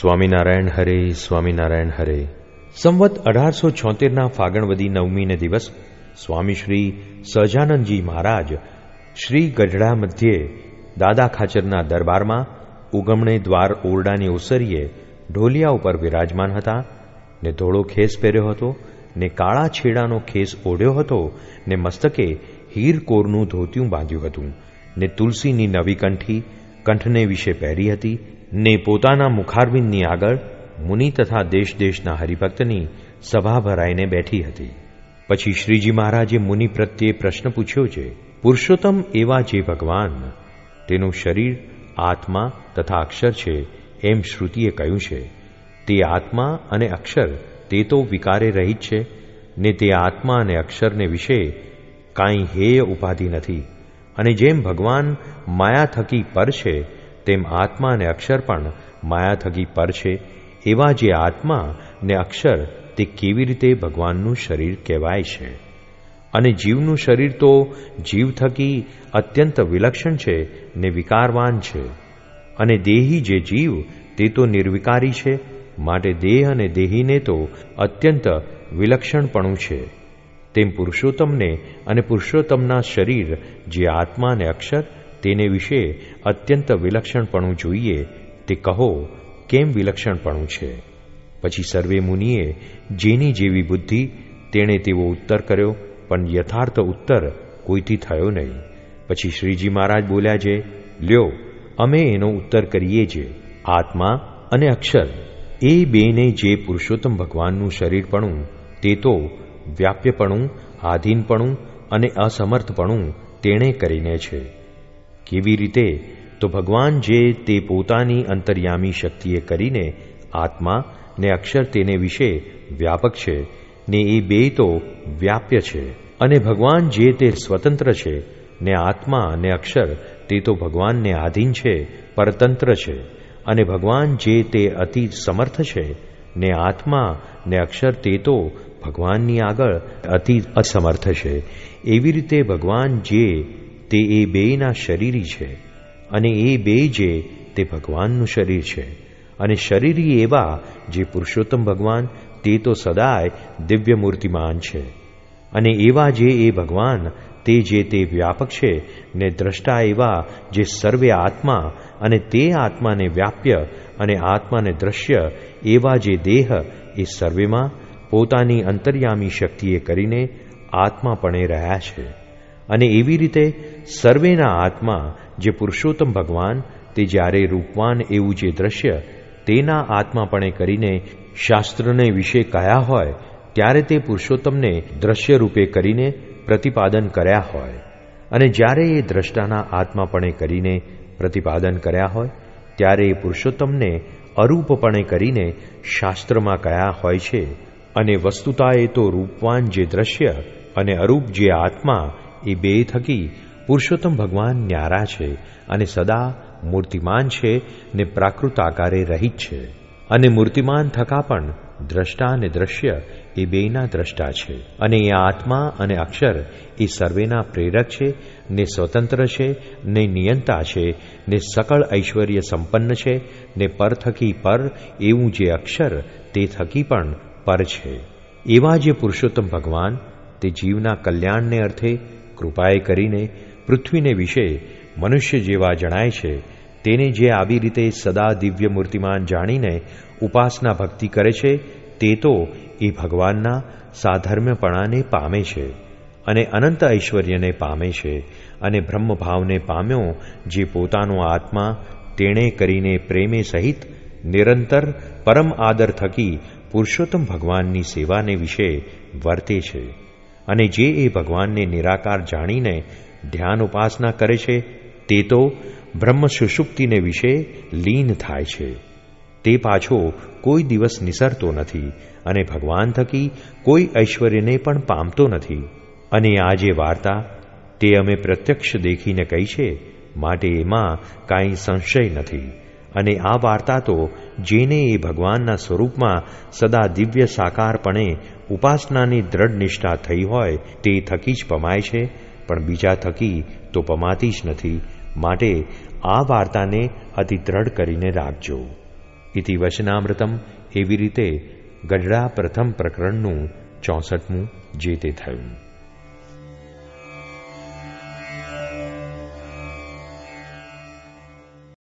સ્વામિનારાયણ હરે સ્વામિનારાયણ હરે. સંવત અઢારસો છોતેરના ફાગણવદી નવમીને દિવસ સ્વામી શ્રી સહજાનંદજી મહારાજ શ્રી ગઢડા મધ્યે દાદા ખાચરના દરબારમાં ઉગમણે દ્વાર ઓરડાની ઓસરીએ ઢોલિયા ઉપર વિરાજમાન હતા ને ધોળો ખેસ પહેર્યો હતો ને કાળા છેડાનો ખેસ ઓઢ્યો હતો ને મસ્તકે હીર કોરનું ધોતિયું બાંધ્યું હતું ને તુલસીની નવી કંઠી કંઠને વિશે પહેરી હતી ને પોતાના મુખારબિંદની આગળ મુનિ તથા દેશ દેશના હરિભક્તની સભા ભરાઈને બેઠી હતી. પછી શ્રીજી મહારાજે મુનિ પ્રત્યે પ્રશ્ન પૂછ્યો છે, પુરુષોત્તમ એવા જે ભગવાન? તેનું શરીર, આત્મા તથા અક્ષર છે એમ શ્રુતિએ કહ્યું છે. તે આત્મા અને અક્ષર તે તો વિકારે રહિત છે, ને તે આત્મા અને અક્ષરને વિશે કાંઈ હેય ઉપાધિ નથી. અને જેમ ભગવાન માયા થકી પર છે તેમ આત્મા અને અક્ષર પણ માયા થકી પર છે એવા જે આત્મા ને અક્ષર તે કેવી રીતે ભગવાનનું શરીર કહેવાય છે? અને જીવનું શરીર તો જીવ થકી અત્યંત વિલક્ષણ છે ને વિકારવાન છે. અને દેહી જે જીવ તે તો નિર્વિકારી છે, માટે દેહ અને દેહીને તો અત્યંત વિલક્ષણપણું છે. તેમ પુરુષોત્તમને અને પુરુષોત્તમના શરીર જે આત્મા અને અક્ષર તેને વિશે અત્યંત વિલક્ષણપણું જોઈએ, તે કહો, કેમ વિલક્ષણપણું છે? પછી સર્વે મુનિએ જેની જેવી બુદ્ધિ, તેણે તેવો ઉત્તર કર્યો, પણ યથાર્થ ઉત્તર કોઈથી થયો નહીં. પછી શ્રીજી મહારાજ બોલ્યા છે, લ્યો, અમે એનો ઉત્તર કરીએ છીએ આત્મા અને અક્ષર. એ બેને જે પુરુષોત્તમ ભગવાનનું શરીરપણું, તે તો વ્યાપ્યપણું, આધીનપણું અને અસમર્થપણું તેણે કરીને છે. કેવી રીતે? તો ભગવાન જે તે પોતાની અંતર્યામી શક્તિએ કરીને આત્મા ને અક્ષર તેને વિશે વ્યાપક છે, ને એ બે તો વ્યાપ્ય છે. અને ભગવાન જે તે સ્વતંત્ર છે, ને આત્મા અને અક્ષર તે તો ભગવાનને આધીન છે, પરતંત્ર છે. અને ભગવાન જે તે અતિ સમર્થ છે, ને આત્મા ને અક્ષર તે તો ભગવાનની આગળ અતિ અસમર્થ છે. એવી રીતે ભગવાન જે તે એ બેયના શરીરી છે અને એ બે જે તે ભગવાનનું શરીર છે. અને શરીરી એવા જે પુરુષોત્તમ ભગવાન તે તો સદાય દિવ્ય મૂર્તિમાન છે. અને એવા જે એ ભગવાન તે જે તે વ્યાપક છે ને દ્રષ્ટા એવા જે સર્વે આત્મા અને તે આત્માને વ્યાપ્ય અને આત્માને દ્રશ્ય એવા જે દેહ એ સર્વેમાં પોતાની અંતર્યામી શક્તિએ કરીને આત્માપણે રહ્યા છે. અને એવી રીતે સર્વેના આત્મા જે પુરુષોત્તમ ભગવાન, તે જ્યારે રૂપવાન એવું જે દ્રશ્ય તેના આત્માપણે કરીને શાસ્ત્રને વિશે કયા હોય, ત્યારે તે પુરુષોત્તમને દ્રશ્ય રૂપે કરીને પ્રતિપાદન કર્યા હોય. અને જ્યારે એ દ્રષ્ટાના આત્માપણે કરીને પ્રતિપાદન કર્યા હોય, ત્યારે એ પુરુષોત્તમને અરૂપપણે કરીને શાસ્ત્રમાં કયા હોય છે અને વસ્તુતા એ તો રૂપવાન જે દ્રશ્ય અને અરૂપ જે આત્મા એ બે થકી પુરુષોત્તમ ભગવાન ન્યારા છે અને સદા મૂર્તિમાન છે ને પ્રાકૃત આકારે રહિત છે. અને મૂર્તિમાન થકા પણ દ્રષ્ટા અને દ્રશ્ય એ બેના દ્રષ્ટા છે. અને એ આત્મા અને અક્ષર એ સર્વેના પ્રેરક છે, ને સ્વતંત્ર છે, ને નિયંતા છે, ને સકળ ઐશ્વર્ય સંપન્ન છે, ને પર થકી પર એવું જે અક્ષર તે થકી પણ પર છે. એવા જે પુરુષોત્તમ ભગવાન તે જીવના કલ્યાણને અર્થે કૃપાએ કરીને પૃથ્વીને વિશે મનુષ્ય જેવા જણાય છે, તેને જે આવી રીતે સદા દિવ્ય મૂર્તિમાન જાણીને ઉપાસના ભક્તિ કરે છે, તે તો એ ભગવાનના સાધર્મ્યપણાને પામે છે અને અનંત ઐશ્વર્યને પામે છે અને બ્રહ્મભાવને પામ્યો જે પોતાનો આત્મા તેણે કરીને પ્રેમે સહિત નિરંતર પરમ આદર થકી પુરુષોત્તમ ભગવાનની સેવાને વિશે વર્તે છે અને જે એ ભગવાનને નિરાકાર જાણીને ધ્યાન ઉપાસના કરે છે, તે તો બ્રહ્મ સુષુપ્તિને વિશે લીન થાય છે. તે પાછો કોઈ દિવસ નિસરતો નથી અને ભગવાન થકી કોઈ ઐશ્વર્યને પણ પામતો નથી. અને આ જે વાર્તા તે અમે પ્રત્યક્ષ દેખીને કહી છે, માટે એમાં કાંઈ સંશય નથી. અને આ વાર્તા તો જેને એ ભગવાનના સ્વરૂપમાં સદા દિવ્ય સાકારપણે ઉપાસનાની દ્રઢ નિષ્ઠા થઈ હોય તે થકી જ પમાય છે, પણ બીજા થકી તો પમાતી જ નથી. માટે આ વાર્તાને અતિ દ્રઢ કરીને રાખજો. ઇતિ વચનામૃતમ એવી રીતે ગઢડા પ્રથમ પ્રકરણનું ચોસઠમું જે તે થયું.